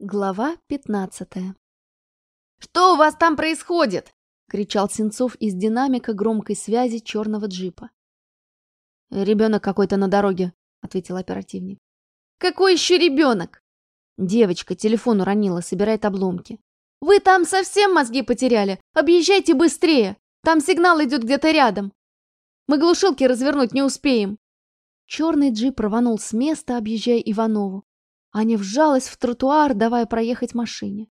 Глава пятнадцатая «Что у вас там происходит?» — кричал Сенцов из динамика громкой связи черного джипа. «Ребенок какой-то на дороге», — ответил оперативник. «Какой еще ребенок?» Девочка телефон уронила, собирает обломки. «Вы там совсем мозги потеряли? Объезжайте быстрее! Там сигнал идет где-то рядом. Мы глушилки развернуть не успеем». Черный джип рванул с места, объезжая Иванову. Аня вжалась в тротуар, давая проехать машине.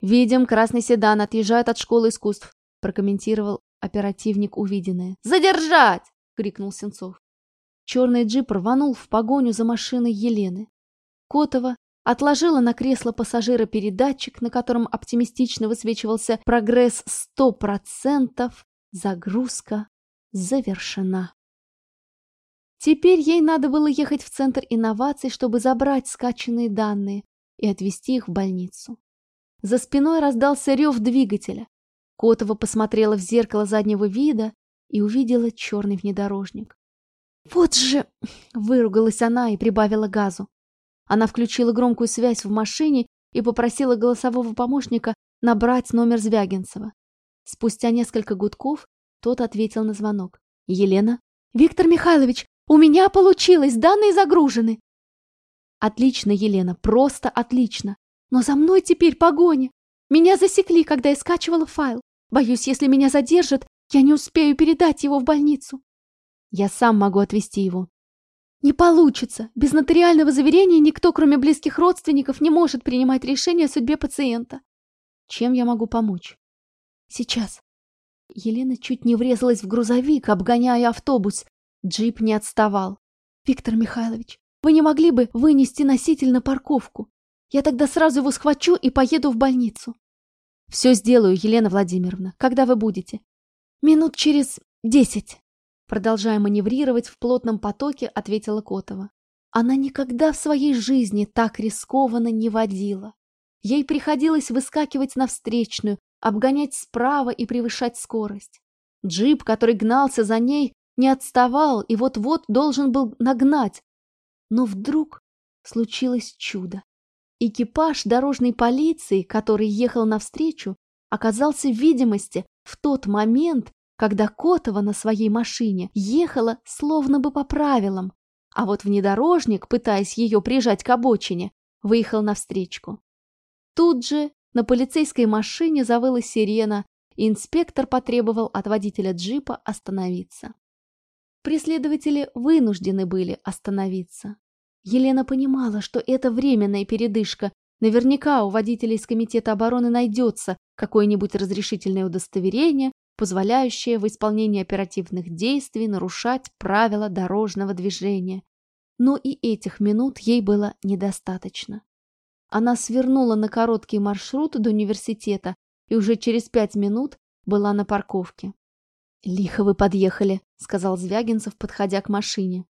«Видим, красный седан отъезжает от школы искусств», прокомментировал оперативник увиденное. «Задержать!» — крикнул Сенцов. Черный джип рванул в погоню за машиной Елены. Котова отложила на кресло пассажира передатчик, на котором оптимистично высвечивался прогресс 100%, загрузка завершена. Теперь ей надо было ехать в Центр инноваций, чтобы забрать скачанные данные и отвезти их в больницу. За спиной раздался рев двигателя. Котова посмотрела в зеркало заднего вида и увидела черный внедорожник. «Вот же!» — выругалась она и прибавила газу. Она включила громкую связь в машине и попросила голосового помощника набрать номер Звягинцева. Спустя несколько гудков тот ответил на звонок. «Елена?» «Виктор Михайлович, у меня получилось, данные загружены. Отлично, Елена, просто отлично. Но за мной теперь погоня. Меня засекли, когда я скачивала файл. Боюсь, если меня задержат, я не успею передать его в больницу. Я сам могу отвезти его. Не получится. Без нотариального заверения никто, кроме близких родственников, не может принимать решение о судьбе пациента. Чем я могу помочь? Сейчас. Елена чуть не врезалась в грузовик, обгоняя автобус. Джип не отставал. «Виктор Михайлович, вы не могли бы вынести носитель на парковку? Я тогда сразу его схвачу и поеду в больницу». «Все сделаю, Елена Владимировна. Когда вы будете?» «Минут через десять». Продолжая маневрировать в плотном потоке, ответила Котова. Она никогда в своей жизни так рискованно не водила. Ей приходилось выскакивать на встречную, обгонять справа и превышать скорость. Джип, который гнался за ней, не отставал и вот-вот должен был нагнать. Но вдруг случилось чудо. Экипаж дорожной полиции, который ехал навстречу, оказался в видимости в тот момент, когда Котова на своей машине ехала словно бы по правилам, а вот внедорожник, пытаясь ее прижать к обочине, выехал навстречу. Тут же на полицейской машине завыла сирена, и инспектор потребовал от водителя джипа остановиться. Преследователи вынуждены были остановиться. Елена понимала, что это временная передышка. Наверняка у водителей из Комитета обороны найдется какое-нибудь разрешительное удостоверение, позволяющее в исполнении оперативных действий нарушать правила дорожного движения. Но и этих минут ей было недостаточно. Она свернула на короткий маршрут до университета и уже через пять минут была на парковке. «Лихо вы подъехали», — сказал Звягинцев, подходя к машине.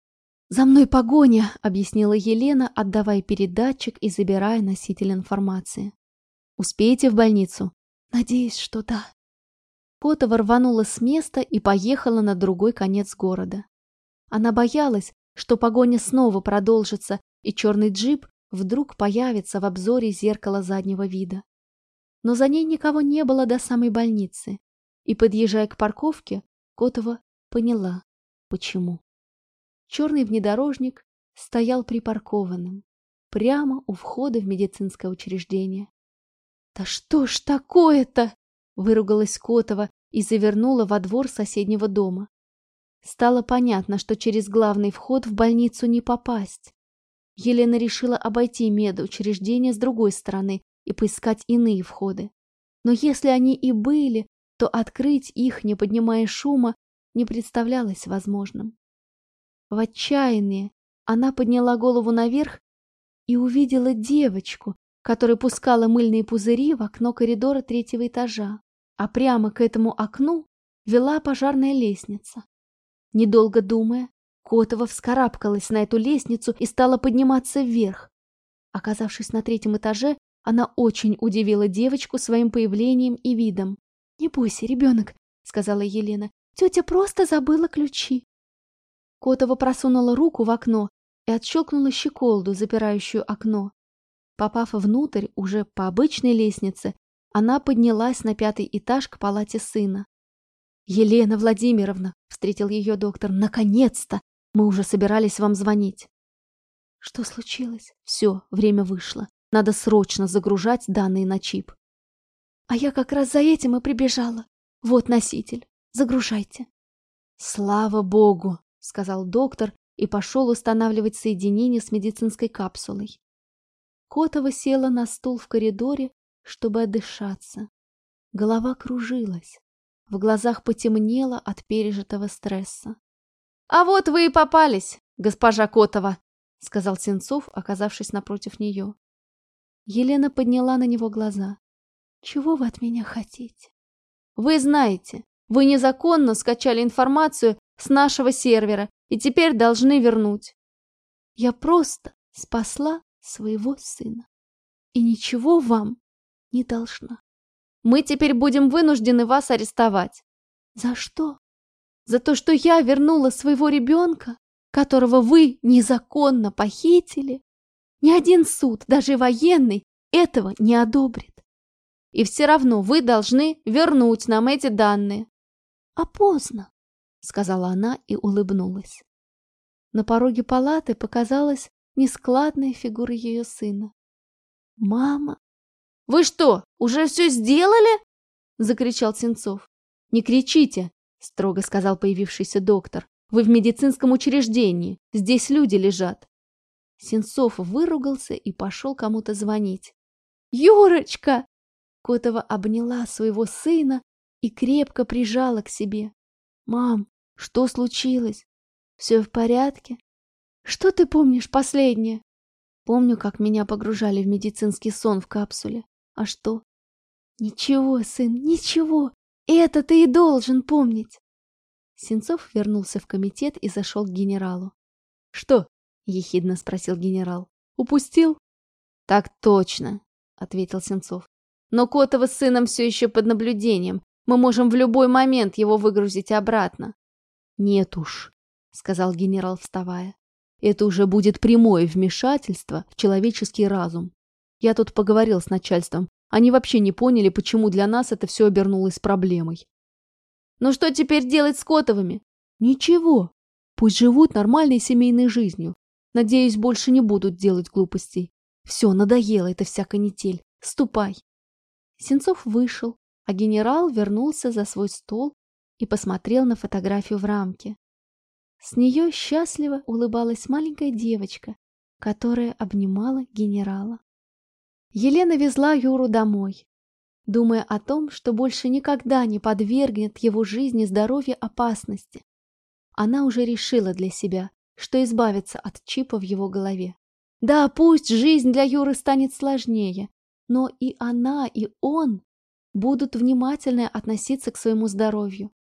«За мной погоня», — объяснила Елена, отдавая передатчик и забирая носитель информации. «Успеете в больницу?» «Надеюсь, что да». Котова рванула с места и поехала на другой конец города. Она боялась, что погоня снова продолжится, и черный джип вдруг появится в обзоре зеркала заднего вида. Но за ней никого не было до самой больницы и, подъезжая к парковке, Котова поняла, почему. Черный внедорожник стоял припаркованным, прямо у входа в медицинское учреждение. «Да что ж такое-то?» — выругалась Котова и завернула во двор соседнего дома. Стало понятно, что через главный вход в больницу не попасть. Елена решила обойти медучреждение с другой стороны и поискать иные входы. Но если они и были, то открыть их, не поднимая шума, не представлялось возможным. В отчаянии она подняла голову наверх и увидела девочку, которая пускала мыльные пузыри в окно коридора третьего этажа, а прямо к этому окну вела пожарная лестница. Недолго думая, Котова вскарабкалась на эту лестницу и стала подниматься вверх. Оказавшись на третьем этаже, она очень удивила девочку своим появлением и видом. «Не бойся, ребенок», — сказала Елена. «Тетя просто забыла ключи». Котова просунула руку в окно и отщелкнула щеколду, запирающую окно. Попав внутрь, уже по обычной лестнице, она поднялась на пятый этаж к палате сына. «Елена Владимировна!» — встретил ее доктор. «Наконец-то! Мы уже собирались вам звонить». «Что случилось?» «Все, время вышло. Надо срочно загружать данные на чип». «А я как раз за этим и прибежала. Вот носитель. Загружайте». «Слава богу!» — сказал доктор и пошел устанавливать соединение с медицинской капсулой. Котова села на стул в коридоре, чтобы отдышаться. Голова кружилась. В глазах потемнело от пережитого стресса. «А вот вы и попались, госпожа Котова!» — сказал Сенцов, оказавшись напротив нее. Елена подняла на него глаза. «Чего вы от меня хотите?» «Вы знаете, вы незаконно скачали информацию с нашего сервера и теперь должны вернуть». «Я просто спасла своего сына и ничего вам не должна. Мы теперь будем вынуждены вас арестовать. За что? За то, что я вернула своего ребенка, которого вы незаконно похитили. Ни один суд, даже военный, этого не одобрит. И все равно вы должны вернуть нам эти данные. А поздно, сказала она и улыбнулась. На пороге палаты показалась нескладная фигура ее сына. «Мама!» «Вы что, уже все сделали?» — закричал Сенцов. «Не кричите!» — строго сказал появившийся доктор. «Вы в медицинском учреждении. Здесь люди лежат». Сенцов выругался и пошел кому-то звонить. «Юрочка!» Котова обняла своего сына и крепко прижала к себе. «Мам, что случилось? Все в порядке? Что ты помнишь последнее?» «Помню, как меня погружали в медицинский сон в капсуле. А что? Ничего, сын, ничего. Это ты и должен помнить. Сенцов вернулся в комитет и зашел к генералу. Что? ехидно спросил генерал. Упустил? Так точно, ответил Сенцов. Но Котова с сыном все еще под наблюдением. Мы можем в любой момент его выгрузить обратно. Нет уж, сказал генерал, вставая. Это уже будет прямое вмешательство в человеческий разум. Я тут поговорил с начальством. Они вообще не поняли, почему для нас это все обернулось проблемой. Ну что теперь делать с Котовыми? Ничего. Пусть живут нормальной семейной жизнью. Надеюсь, больше не будут делать глупостей. Все, надоело эта вся канитель. Ступай. Сенцов вышел, а генерал вернулся за свой стол и посмотрел на фотографию в рамке. С нее счастливо улыбалась маленькая девочка, которая обнимала генерала. Елена везла Юру домой, думая о том, что больше никогда не подвергнет его жизни и здоровью опасности. Она уже решила для себя, что избавится от чипа в его голове. Да, пусть жизнь для Юры станет сложнее, но и она, и он будут внимательно относиться к своему здоровью.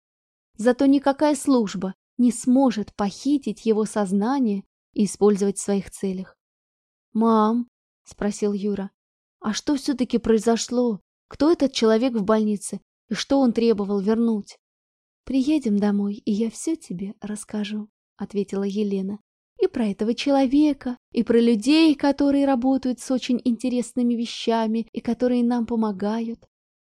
Зато никакая служба не сможет похитить его сознание и использовать в своих целях. «Мам», — спросил Юра, а что все-таки произошло? Кто этот человек в больнице? И что он требовал вернуть? «Приедем домой, и я все тебе расскажу», — ответила Елена. «И про этого человека, и про людей, которые работают с очень интересными вещами и которые нам помогают,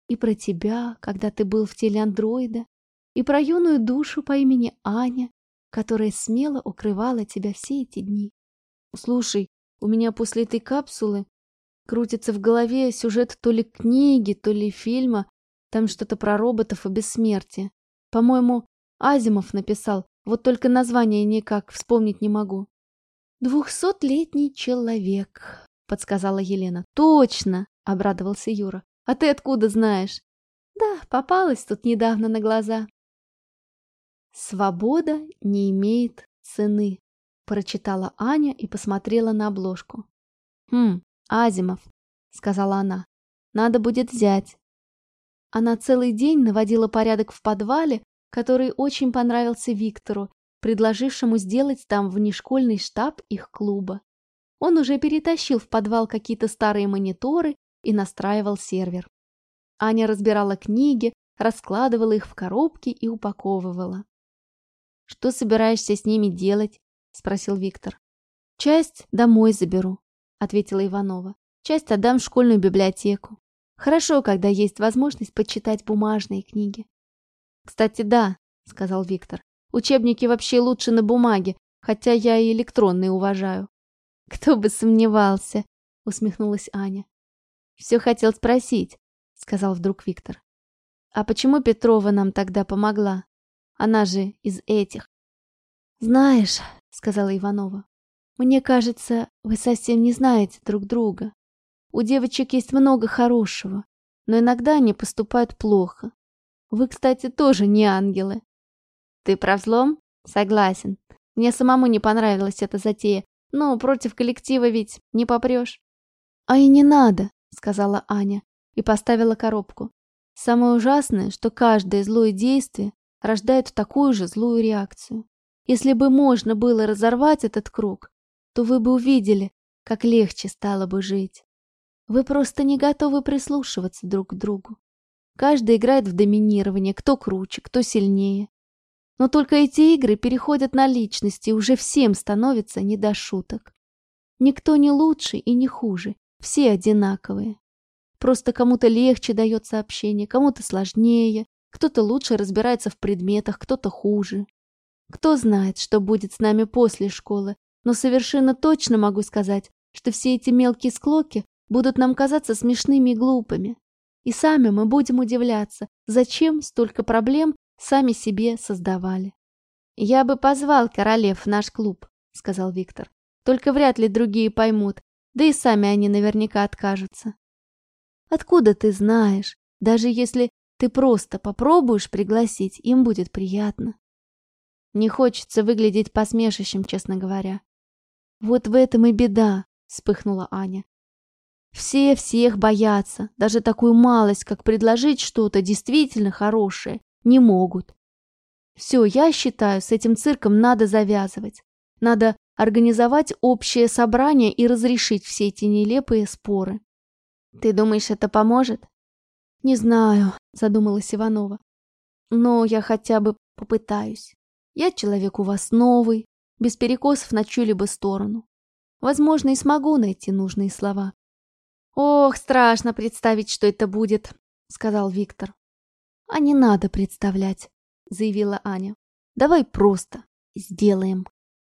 и про тебя, когда ты был в теле андроида, и про юную душу по имени Аня, которая смело укрывала тебя все эти дни. Слушай, у меня после этой капсулы Крутится в голове сюжет то ли книги, то ли фильма. Там что-то про роботов и бессмертие. По-моему, Азимов написал, вот только название никак вспомнить не могу. «Двухсотлетний человек», — подсказала Елена. «Точно!» — обрадовался Юра. «А ты откуда знаешь?» «Да, попалась тут недавно на глаза». «Свобода не имеет цены», — прочитала Аня и посмотрела на обложку. «Хм, «Азимов», — сказала она, — «надо будет взять». Она целый день наводила порядок в подвале, который очень понравился Виктору, предложившему сделать там внешкольный штаб их клуба. Он уже перетащил в подвал какие-то старые мониторы и настраивал сервер. Аня разбирала книги, раскладывала их в коробки и упаковывала. «Что собираешься с ними делать?» — спросил Виктор. «Часть домой заберу», ответила Иванова. Часть отдам в школьную библиотеку. Хорошо, когда есть возможность почитать бумажные книги. Кстати, да, сказал Виктор. Учебники вообще лучше на бумаге, хотя я и электронные уважаю. Кто бы сомневался, усмехнулась Аня. Все хотел спросить, сказал вдруг Виктор. А почему Петрова нам тогда помогла? Она же из этих. Знаешь, сказала Иванова, мне кажется, вы совсем не знаете друг друга. У девочек есть много хорошего, но иногда они поступают плохо. Вы, кстати, тоже не ангелы. Ты про взлом? Согласен. Мне самому не понравилась эта затея, но против коллектива ведь не попрешь. А и не надо, сказала Аня и поставила коробку. Самое ужасное, что каждое злое действие рождает такую же злую реакцию. Если бы можно было разорвать этот круг, то вы бы увидели, как легче стало бы жить. Вы просто не готовы прислушиваться друг к другу. Каждый играет в доминирование, кто круче, кто сильнее. Но только эти игры переходят на личности, и уже всем становится не до шуток. Никто не лучше и не хуже, все одинаковые. Просто кому-то легче дается общение, кому-то сложнее, кто-то лучше разбирается в предметах, кто-то хуже. Кто знает, что будет с нами после школы, но совершенно точно могу сказать, что все эти мелкие склоки будут нам казаться смешными и глупыми. И сами мы будем удивляться, зачем столько проблем сами себе создавали. «Я бы позвал королев в наш клуб», — сказал Виктор. «Только вряд ли другие поймут, да и сами они наверняка откажутся». «Откуда ты знаешь? Даже если ты просто попробуешь пригласить, им будет приятно». Не хочется выглядеть посмешищем, честно говоря. «Вот в этом и беда», — вспыхнула Аня. Все всех боятся, даже такую малость, как предложить что-то действительно хорошее, не могут. Все, я считаю, с этим цирком надо завязывать. Надо организовать общее собрание и разрешить все эти нелепые споры. Ты думаешь, это поможет? Не знаю, задумалась Иванова. Но я хотя бы попытаюсь. Я человек у вас новый, без перекосов на чью-либо сторону. Возможно, и смогу найти нужные слова. «Ох, страшно представить, что это будет», — сказал Виктор. «А не надо представлять», — заявила Аня. «Давай просто сделаем».